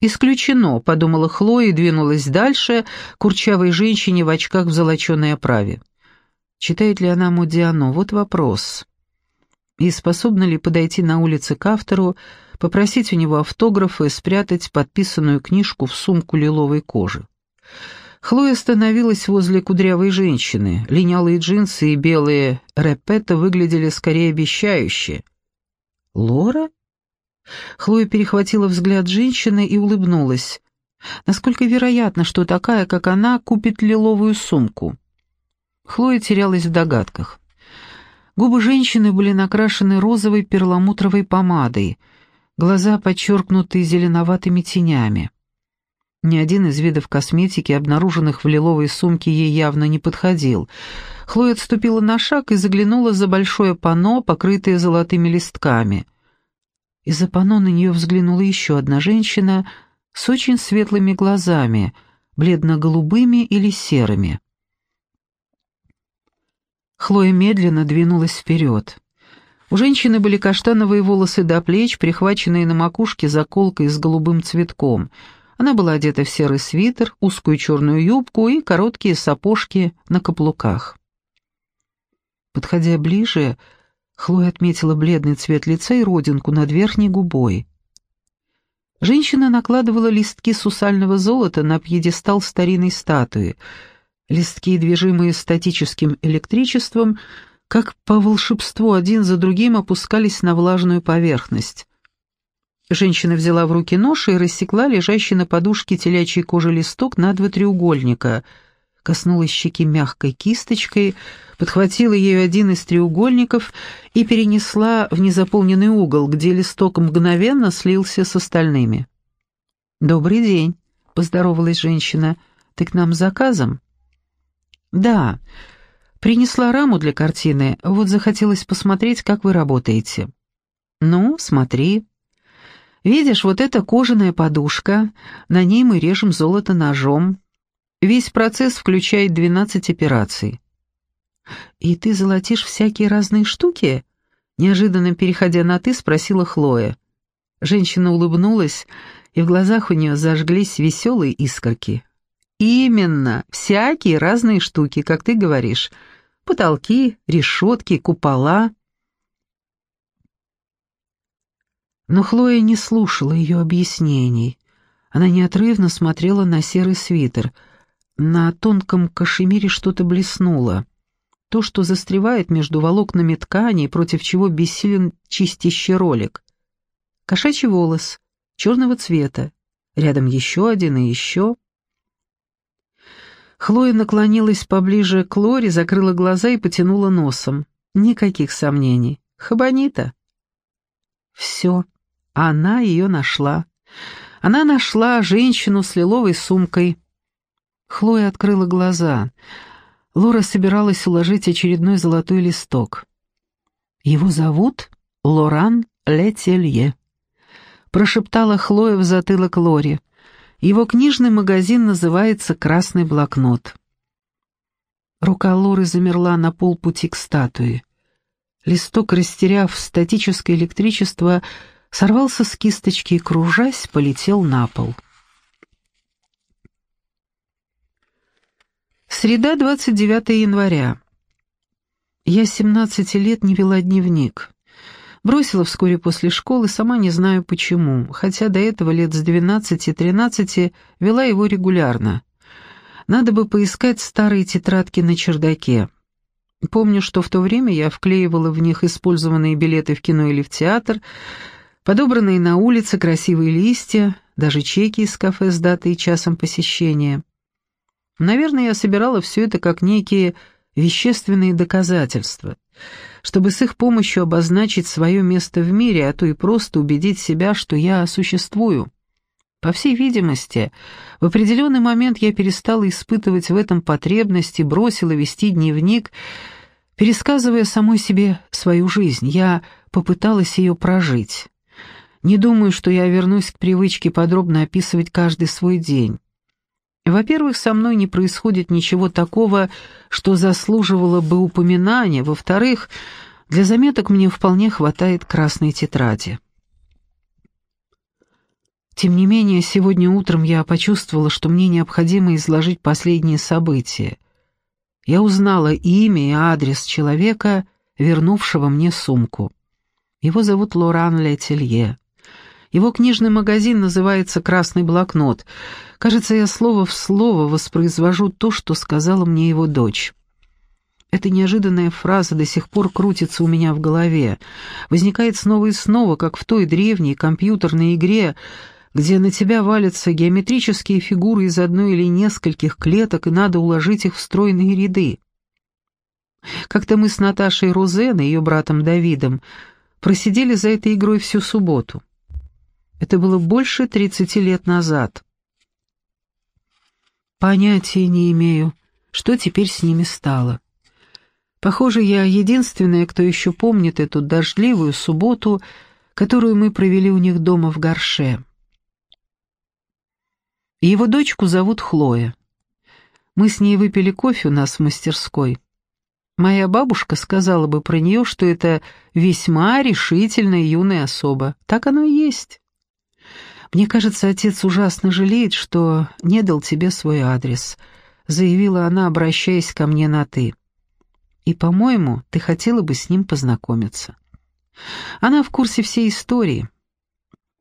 «Исключено», — подумала Хлоя и двинулась дальше, курчавой женщине в очках в золоченой оправе. Читает ли она Модиано? Вот вопрос. И способна ли подойти на улице к автору, попросить у него автограф и спрятать подписанную книжку в сумку лиловой кожи? Хлоя остановилась возле кудрявой женщины. Линялые джинсы и белые репета выглядели скорее обещающе. «Лора?» Хлоя перехватила взгляд женщины и улыбнулась. Насколько вероятно, что такая, как она, купит лиловую сумку? Хлоя терялась в догадках. Губы женщины были накрашены розовой перламутровой помадой, глаза подчеркнуты зеленоватыми тенями. Ни один из видов косметики, обнаруженных в лиловой сумке, ей явно не подходил. Хлоя отступила на шаг и заглянула за большое панно, покрытое золотыми листками. Из-за панно на нее взглянула еще одна женщина с очень светлыми глазами, бледно-голубыми или серыми. Хлоя медленно двинулась вперед. У женщины были каштановые волосы до плеч, прихваченные на макушке заколкой с голубым цветком. Она была одета в серый свитер, узкую черную юбку и короткие сапожки на каблуках. Подходя ближе, Хлоя отметила бледный цвет лица и родинку над верхней губой. Женщина накладывала листки сусального золота на пьедестал старинной статуи — Листки, движимые статическим электричеством, как по волшебству один за другим опускались на влажную поверхность. Женщина взяла в руки нож и рассекла лежащий на подушке телячьей кожи листок на два треугольника, коснулась щеки мягкой кисточкой, подхватила ею один из треугольников и перенесла в незаполненный угол, где листок мгновенно слился с остальными. «Добрый день», — поздоровалась женщина, — «ты к нам с заказом?» «Да. Принесла раму для картины, вот захотелось посмотреть, как вы работаете». «Ну, смотри». «Видишь, вот эта кожаная подушка, на ней мы режем золото ножом. Весь процесс включает 12 операций». «И ты золотишь всякие разные штуки?» Неожиданно переходя на «ты», спросила Хлоя. Женщина улыбнулась, и в глазах у нее зажглись веселые искорки. Именно, всякие разные штуки, как ты говоришь. Потолки, решетки, купола. Но Хлоя не слушала ее объяснений. Она неотрывно смотрела на серый свитер. На тонком кашемире что-то блеснуло. То, что застревает между волокнами ткани, против чего бессилен чистящий ролик. Кошачий волос, черного цвета. Рядом еще один и еще. Хлоя наклонилась поближе к Лоре, закрыла глаза и потянула носом. Никаких сомнений. Хабанита. Все. Она ее нашла. Она нашла женщину с лиловой сумкой. Хлоя открыла глаза. Лора собиралась уложить очередной золотой листок. «Его зовут Лоран Летелье», — прошептала Хлоя в затылок Лоре. Его книжный магазин называется «Красный блокнот». Рука Лоры замерла на полпути к статуе. Листок, растеряв статическое электричество, сорвался с кисточки и, кружась, полетел на пол. Среда, 29 января. Я 17 лет не вела дневник. Бросила вскоре после школы, сама не знаю почему, хотя до этого лет с 12-13 вела его регулярно. Надо бы поискать старые тетрадки на чердаке. Помню, что в то время я вклеивала в них использованные билеты в кино или в театр, подобранные на улице красивые листья, даже чеки из кафе с датой и часом посещения. Наверное, я собирала все это как некие вещественные доказательства, чтобы с их помощью обозначить свое место в мире, а то и просто убедить себя, что я существую. По всей видимости, в определенный момент я перестала испытывать в этом потребность и бросила вести дневник, пересказывая самой себе свою жизнь. Я попыталась ее прожить. Не думаю, что я вернусь к привычке подробно описывать каждый свой день. Во-первых, со мной не происходит ничего такого, что заслуживало бы упоминания. Во-вторых, для заметок мне вполне хватает красной тетради. Тем не менее, сегодня утром я почувствовала, что мне необходимо изложить последние события. Я узнала имя и адрес человека, вернувшего мне сумку. Его зовут Лоран Летелье. Его книжный магазин называется «Красный блокнот». Кажется, я слово в слово воспроизвожу то, что сказала мне его дочь. Эта неожиданная фраза до сих пор крутится у меня в голове, возникает снова и снова, как в той древней компьютерной игре, где на тебя валятся геометрические фигуры из одной или нескольких клеток, и надо уложить их в стройные ряды. Как-то мы с Наташей Розен и ее братом Давидом просидели за этой игрой всю субботу. Это было больше тридцати лет назад. Понятия не имею, что теперь с ними стало. Похоже, я единственная, кто еще помнит эту дождливую субботу, которую мы провели у них дома в горше. Его дочку зовут Хлоя. Мы с ней выпили кофе у нас в мастерской. Моя бабушка сказала бы про нее, что это весьма решительная юная особа. Так оно и есть. Мне кажется, отец ужасно жалеет, что не дал тебе свой адрес, заявила она, обращаясь ко мне на «ты». И, по-моему, ты хотела бы с ним познакомиться. Она в курсе всей истории.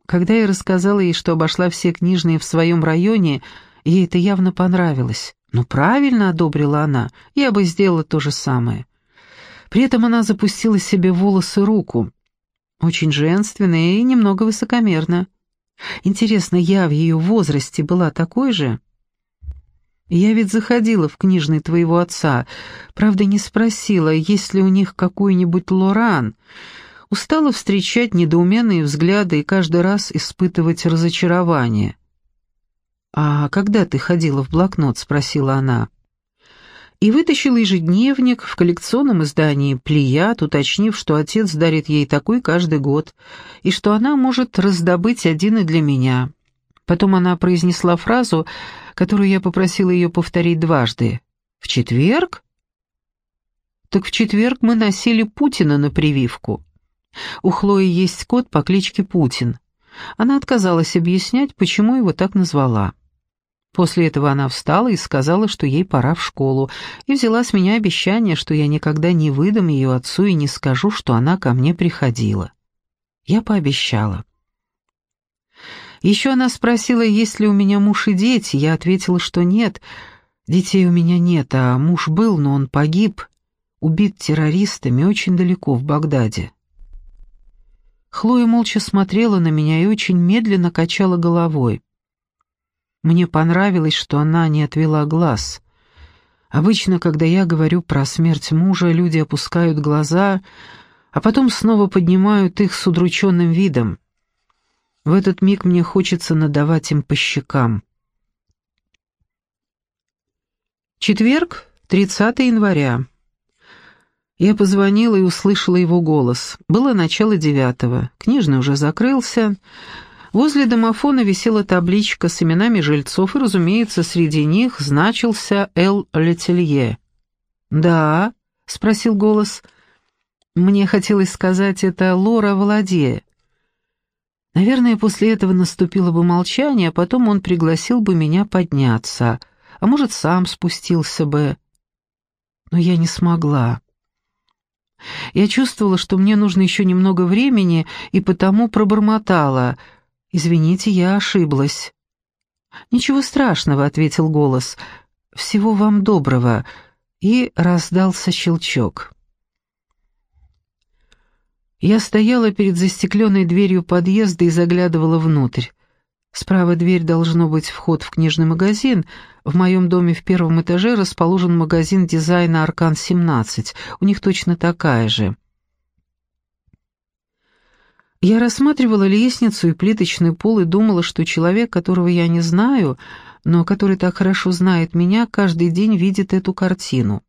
Когда я рассказала ей, что обошла все книжные в своем районе, ей это явно понравилось. «Ну, правильно», — одобрила она, — «я бы сделала то же самое». При этом она запустила себе волосы руку. Очень женственно и немного высокомерно. Интересно, я в ее возрасте была такой же? Я ведь заходила в книжный твоего отца, правда не спросила, есть ли у них какой-нибудь Лоран, устала встречать недоуменные взгляды и каждый раз испытывать разочарование. «А когда ты ходила в блокнот?» — спросила она. И вытащила ежедневник в коллекционном издании «Плеяд», уточнив, что отец дарит ей такой каждый год, и что она может раздобыть один и для меня. Потом она произнесла фразу, которую я попросила ее повторить дважды. «В четверг?» «Так в четверг мы носили Путина на прививку». У Хлои есть кот по кличке Путин. Она отказалась объяснять, почему его так назвала. После этого она встала и сказала, что ей пора в школу, и взяла с меня обещание, что я никогда не выдам ее отцу и не скажу, что она ко мне приходила. Я пообещала. Еще она спросила, есть ли у меня муж и дети. Я ответила, что нет. Детей у меня нет, а муж был, но он погиб, убит террористами очень далеко, в Багдаде. Хлоя молча смотрела на меня и очень медленно качала головой. Мне понравилось, что она не отвела глаз. Обычно, когда я говорю про смерть мужа, люди опускают глаза, а потом снова поднимают их с удрученным видом. В этот миг мне хочется надавать им по щекам. Четверг, 30 января. Я позвонила и услышала его голос. Было начало девятого. Книжный уже закрылся. Возле домофона висела табличка с именами жильцов, и, разумеется, среди них значился Эл Летелье. «Да?» — спросил голос. «Мне хотелось сказать, это Лора Володея». Наверное, после этого наступило бы молчание, а потом он пригласил бы меня подняться, а может, сам спустился бы. Но я не смогла. Я чувствовала, что мне нужно еще немного времени, и потому пробормотала. «Извините, я ошиблась». «Ничего страшного», — ответил голос. «Всего вам доброго». И раздался щелчок. Я стояла перед застекленной дверью подъезда и заглядывала внутрь. Справа дверь должно быть вход в книжный магазин. В моем доме в первом этаже расположен магазин дизайна «Аркан-17». У них точно такая же. Я рассматривала лестницу и плиточный пол и думала, что человек, которого я не знаю, но который так хорошо знает меня, каждый день видит эту картину.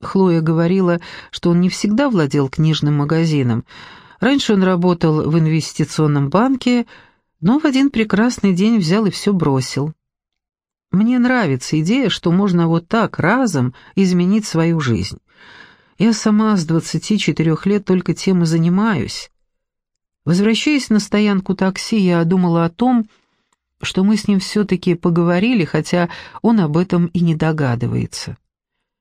Хлоя говорила, что он не всегда владел книжным магазином. Раньше он работал в инвестиционном банке, но в один прекрасный день взял и все бросил. Мне нравится идея, что можно вот так разом изменить свою жизнь. Я сама с 24 лет только тем и занимаюсь. Возвращаясь на стоянку такси, я думала о том, что мы с ним все-таки поговорили, хотя он об этом и не догадывается.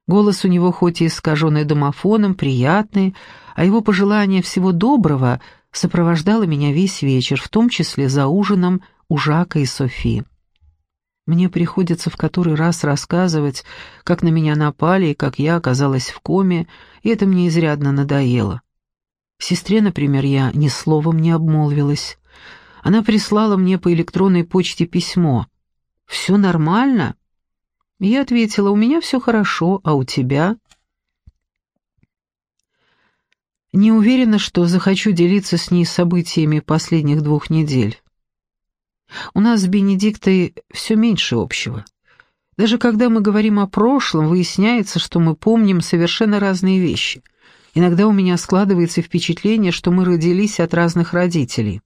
Голос у него хоть и искаженный домофоном, приятный, а его пожелание всего доброго сопровождало меня весь вечер, в том числе за ужином у Жака и Софи. Мне приходится в который раз рассказывать, как на меня напали и как я оказалась в коме, и это мне изрядно надоело. Сестре, например, я ни словом не обмолвилась. Она прислала мне по электронной почте письмо. «Все нормально?» Я ответила, «У меня все хорошо, а у тебя?» Не уверена, что захочу делиться с ней событиями последних двух недель. У нас с Бенедиктой все меньше общего. Даже когда мы говорим о прошлом, выясняется, что мы помним совершенно разные вещи. Иногда у меня складывается впечатление, что мы родились от разных родителей.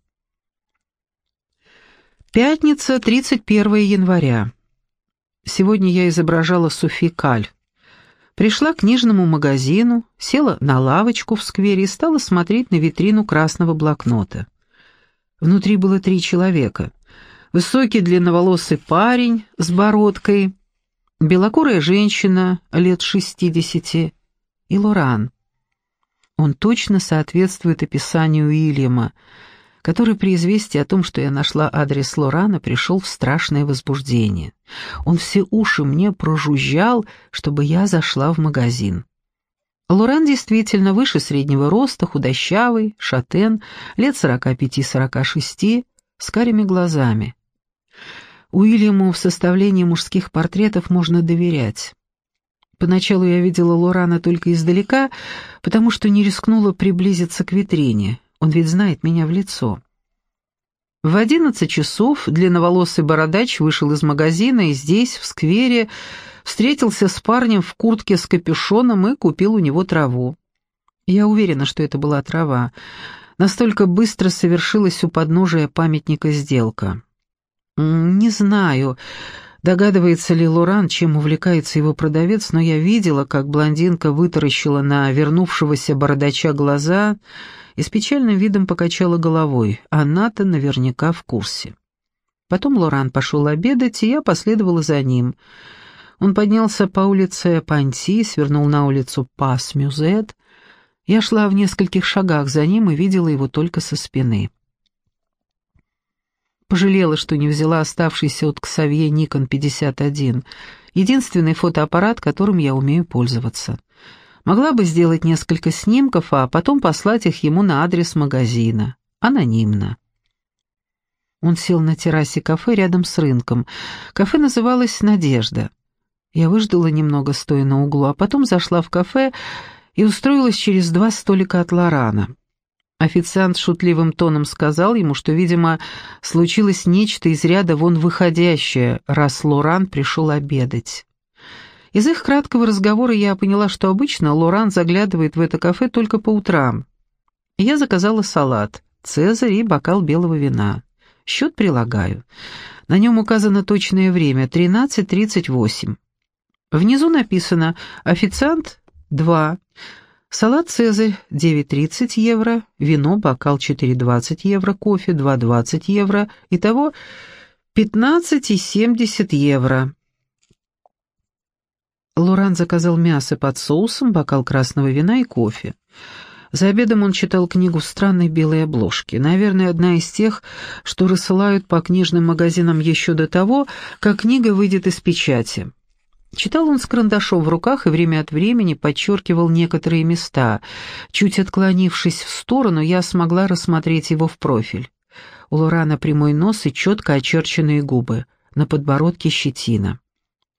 Пятница, 31 января. Сегодня я изображала Софи Каль. Пришла к книжному магазину, села на лавочку в сквере и стала смотреть на витрину красного блокнота. Внутри было три человека. Высокий длинноволосый парень с бородкой, белокурая женщина лет шестидесяти и Лоран. Он точно соответствует описанию Уильяма, который при известии о том, что я нашла адрес Лорана, пришел в страшное возбуждение. Он все уши мне прожужжал, чтобы я зашла в магазин. Лоран действительно выше среднего роста, худощавый, шатен, лет сорока пяти-сорока шести, с карими глазами. Уильяму в составлении мужских портретов можно доверять. Поначалу я видела Лорана только издалека, потому что не рискнула приблизиться к витрине. Он ведь знает меня в лицо. В одиннадцать часов длинноволосый бородач вышел из магазина и здесь, в сквере, встретился с парнем в куртке с капюшоном и купил у него траву. Я уверена, что это была трава. Настолько быстро совершилась у подножия памятника сделка. «Не знаю», Догадывается ли Лоран, чем увлекается его продавец, но я видела, как блондинка вытаращила на вернувшегося бородача глаза и с печальным видом покачала головой. Она-то наверняка в курсе. Потом Лоран пошел обедать, и я последовала за ним. Он поднялся по улице Панти, свернул на улицу Пас-Мюзет. Я шла в нескольких шагах за ним и видела его только со спины. Пожалела, что не взяла оставшийся от Ксавье Nikon 51, единственный фотоаппарат, которым я умею пользоваться. Могла бы сделать несколько снимков, а потом послать их ему на адрес магазина. Анонимно. Он сел на террасе кафе рядом с рынком. Кафе называлось «Надежда». Я выждала немного, стоя на углу, а потом зашла в кафе и устроилась через два столика от Лорана. Официант шутливым тоном сказал ему, что, видимо, случилось нечто из ряда вон выходящее, раз Лоран пришел обедать. Из их краткого разговора я поняла, что обычно Лоран заглядывает в это кафе только по утрам. Я заказала салат, цезарь и бокал белого вина. Счет прилагаю. На нем указано точное время — 13.38. Внизу написано «Официант 2». Салат «Цезарь» 9,30 евро, вино, бокал 4,20 евро, кофе 2,20 евро, итого 15,70 евро. Лоран заказал мясо под соусом, бокал красного вина и кофе. За обедом он читал книгу в странной белой обложке. Наверное, одна из тех, что рассылают по книжным магазинам еще до того, как книга выйдет из печати. Читал он с карандашом в руках и время от времени подчеркивал некоторые места. Чуть отклонившись в сторону, я смогла рассмотреть его в профиль. У Лорана прямой нос и четко очерченные губы, на подбородке щетина.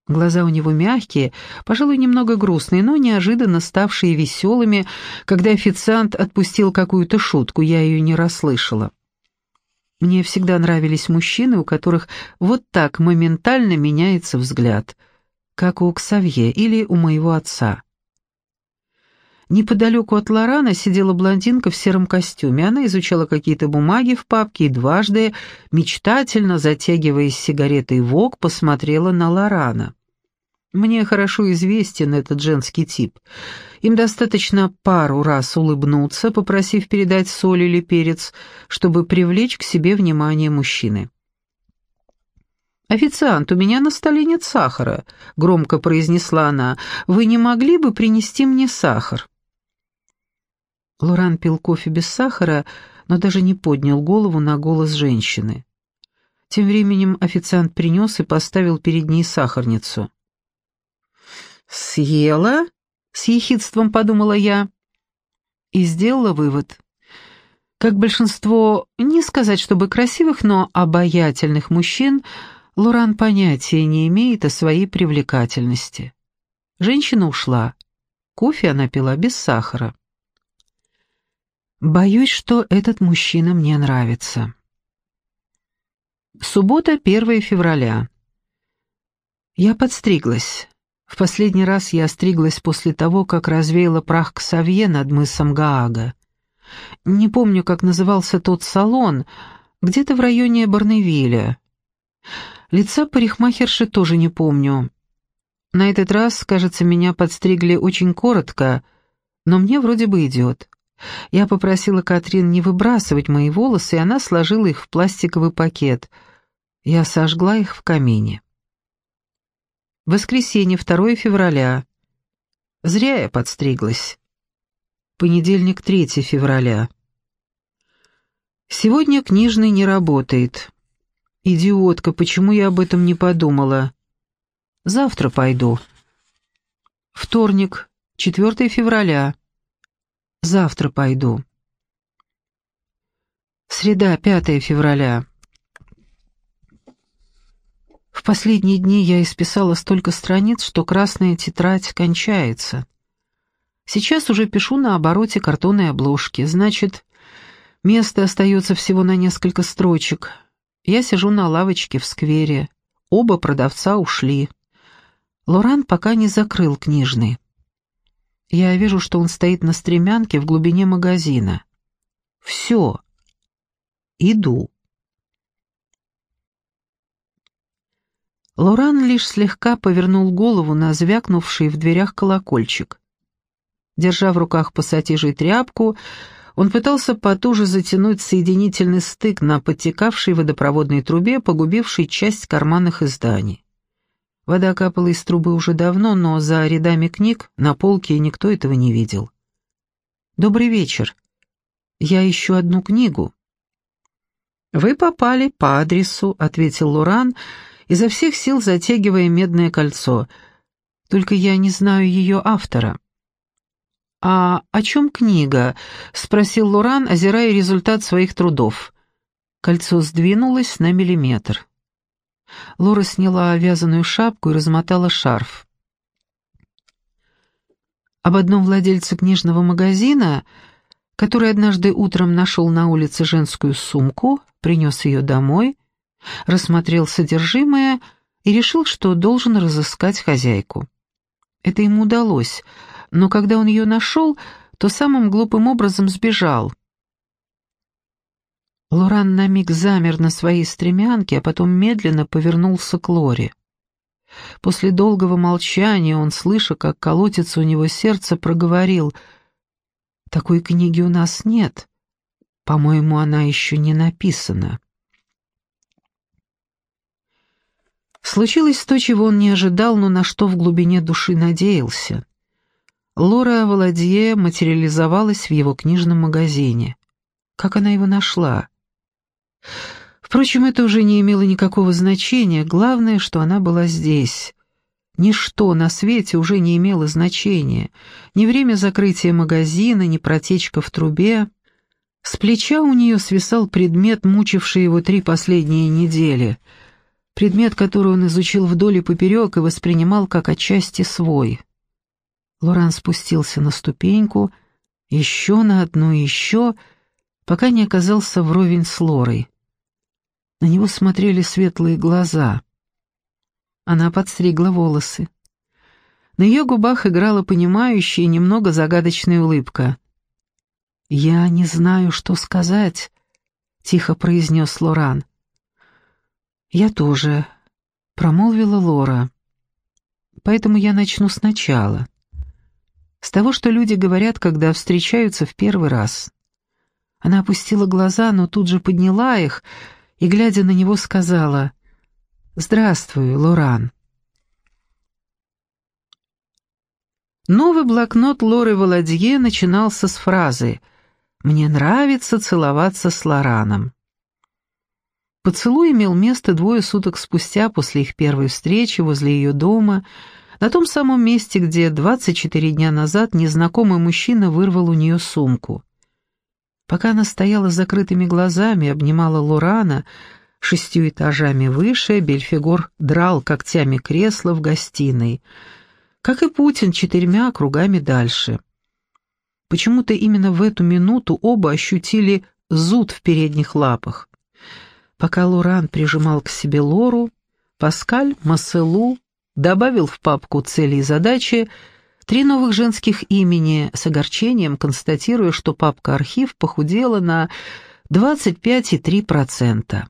Глаза у него мягкие, пожалуй, немного грустные, но неожиданно ставшие веселыми, когда официант отпустил какую-то шутку, я ее не расслышала. Мне всегда нравились мужчины, у которых вот так моментально меняется взгляд — как у Ксавье или у моего отца. Неподалеку от Лорана сидела блондинка в сером костюме. Она изучала какие-то бумаги в папке и дважды, мечтательно затягиваясь сигаретой вок, посмотрела на Лорана. Мне хорошо известен этот женский тип. Им достаточно пару раз улыбнуться, попросив передать соль или перец, чтобы привлечь к себе внимание мужчины. «Официант, у меня на столе нет сахара», — громко произнесла она. «Вы не могли бы принести мне сахар?» Лоран пил кофе без сахара, но даже не поднял голову на голос женщины. Тем временем официант принес и поставил перед ней сахарницу. «Съела?» — с ехидством подумала я. И сделала вывод. Как большинство, не сказать чтобы красивых, но обаятельных мужчин, Лоран понятия не имеет о своей привлекательности. Женщина ушла. Кофе она пила без сахара. Боюсь, что этот мужчина мне нравится. Суббота, 1 февраля. Я подстриглась. В последний раз я стриглась после того, как развеяла прах Ксавье над мысом Гаага. Не помню, как назывался тот салон, где-то в районе Барневиля. Лица парикмахерши тоже не помню. На этот раз, кажется, меня подстригли очень коротко, но мне вроде бы идет. Я попросила Катрин не выбрасывать мои волосы, и она сложила их в пластиковый пакет. Я сожгла их в камине. Воскресенье, 2 февраля. Зря я подстриглась. Понедельник, 3 февраля. Сегодня книжный не работает. Идиотка, почему я об этом не подумала? Завтра пойду. Вторник, 4 февраля. Завтра пойду. Среда, 5 февраля. В последние дни я исписала столько страниц, что красная тетрадь кончается. Сейчас уже пишу на обороте картонной обложки, значит, место остается всего на несколько строчек. Я сижу на лавочке в сквере. Оба продавца ушли. Лоран пока не закрыл книжный. Я вижу, что он стоит на стремянке в глубине магазина. Все. Иду. Лоран лишь слегка повернул голову на звякнувший в дверях колокольчик. Держа в руках пассатижей тряпку, он пытался потуже затянуть соединительный стык на подтекавшей водопроводной трубе, погубившей часть карманных изданий. Вода капала из трубы уже давно, но за рядами книг на полке никто этого не видел. «Добрый вечер. Я ищу одну книгу». «Вы попали по адресу», — ответил Луран, изо всех сил затягивая медное кольцо. «Только я не знаю ее автора». «А о чем книга?» — спросил Луран, озирая результат своих трудов. Кольцо сдвинулось на миллиметр. Лора сняла вязаную шапку и размотала шарф. Об одном владельце книжного магазина, который однажды утром нашел на улице женскую сумку, принес ее домой, рассмотрел содержимое и решил, что должен разыскать хозяйку. Это ему удалось, но когда он ее нашел, то самым глупым образом сбежал — Лоран на миг замер на своей стремянке, а потом медленно повернулся к Лоре. После долгого молчания он, слыша, как колотится у него сердце, проговорил «Такой книги у нас нет. По-моему, она еще не написана». Случилось то, чего он не ожидал, но на что в глубине души надеялся. Лора Володье материализовалась в его книжном магазине. Как она его нашла? Впрочем, это уже не имело никакого значения, главное, что она была здесь. Ничто на свете уже не имело значения. Ни время закрытия магазина, ни протечка в трубе. С плеча у нее свисал предмет, мучивший его три последние недели. Предмет, который он изучил вдоль и поперек и воспринимал как отчасти свой. Лоран спустился на ступеньку, еще на одну, еще, пока не оказался вровень с Лорой. На него смотрели светлые глаза. Она подстригла волосы. На ее губах играла понимающая и немного загадочная улыбка. «Я не знаю, что сказать», — тихо произнес Лоран. «Я тоже», — промолвила Лора. «Поэтому я начну сначала. С того, что люди говорят, когда встречаются в первый раз». Она опустила глаза, но тут же подняла их — и, глядя на него, сказала, Здравствуй, Лоран. Новый блокнот Лоры Володье начинался с фразы «Мне нравится целоваться с Лораном». Поцелуй имел место двое суток спустя после их первой встречи возле ее дома, на том самом месте, где 24 дня назад незнакомый мужчина вырвал у нее сумку. Пока она стояла с закрытыми глазами обнимала Лорана, шестью этажами выше Бельфигор драл когтями кресло в гостиной, как и Путин четырьмя кругами дальше. Почему-то именно в эту минуту оба ощутили зуд в передних лапах. Пока Лоран прижимал к себе Лору, Паскаль Масселу добавил в папку цели и задачи три новых женских имени с огорчением, констатируя, что папка-архив похудела на 25,3%.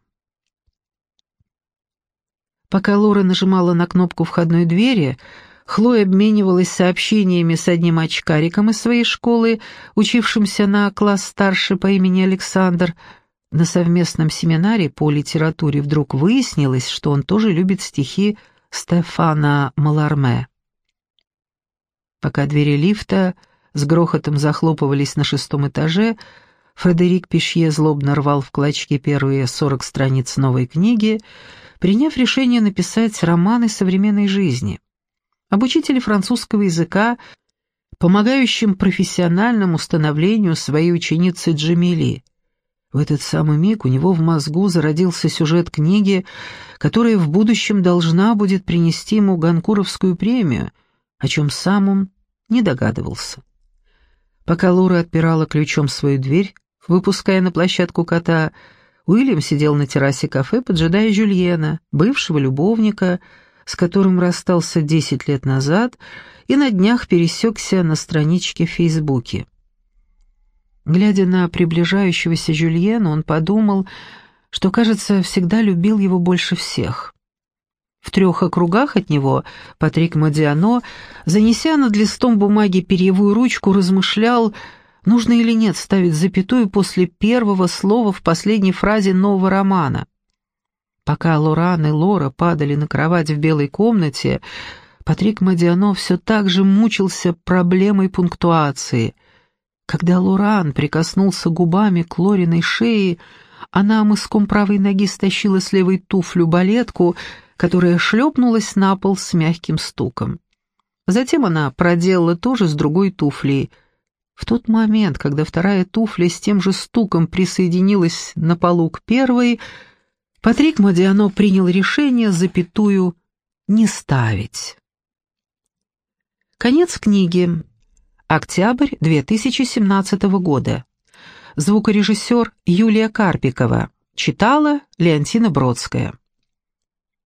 Пока Лора нажимала на кнопку входной двери, Хлоя обменивалась сообщениями с одним очкариком из своей школы, учившимся на класс старше по имени Александр. На совместном семинаре по литературе вдруг выяснилось, что он тоже любит стихи Стефана Маларме. Пока двери лифта с грохотом захлопывались на шестом этаже, Фредерик Пишье злобно рвал в клочки первые сорок страниц новой книги, приняв решение написать романы современной жизни. Об учителе французского языка, помогающем профессиональному становлению своей ученицы Джамили – в этот самый миг у него в мозгу зародился сюжет книги, которая в будущем должна будет принести ему Ганкуровскую премию, о чем сам он не догадывался. Пока Лора отпирала ключом свою дверь, выпуская на площадку кота, Уильям сидел на террасе кафе, поджидая Жюльена, бывшего любовника, с которым расстался десять лет назад и на днях пересекся на страничке в Фейсбуке. Глядя на приближающегося Жюльена, он подумал, что, кажется, всегда любил его больше всех. В трех округах от него Патрик Модиано, занеся над листом бумаги перьевую ручку, размышлял, нужно или нет ставить запятую после первого слова в последней фразе нового романа. Пока Лоран и Лора падали на кровать в белой комнате, Патрик Модиано все так же мучился проблемой пунктуации — когда Лоран прикоснулся губами к Лориной шее, она мыском правой ноги стащила с левой туфлю балетку, которая шлепнулась на пол с мягким стуком. Затем она проделала то же с другой туфлей. В тот момент, когда вторая туфля с тем же стуком присоединилась на полу к первой, Патрик Модиано принял решение запятую не ставить. Конец книги. Октябрь 2017 года. Звукорежиссер Юлия Карпикова. Читала Леонтина Бродская.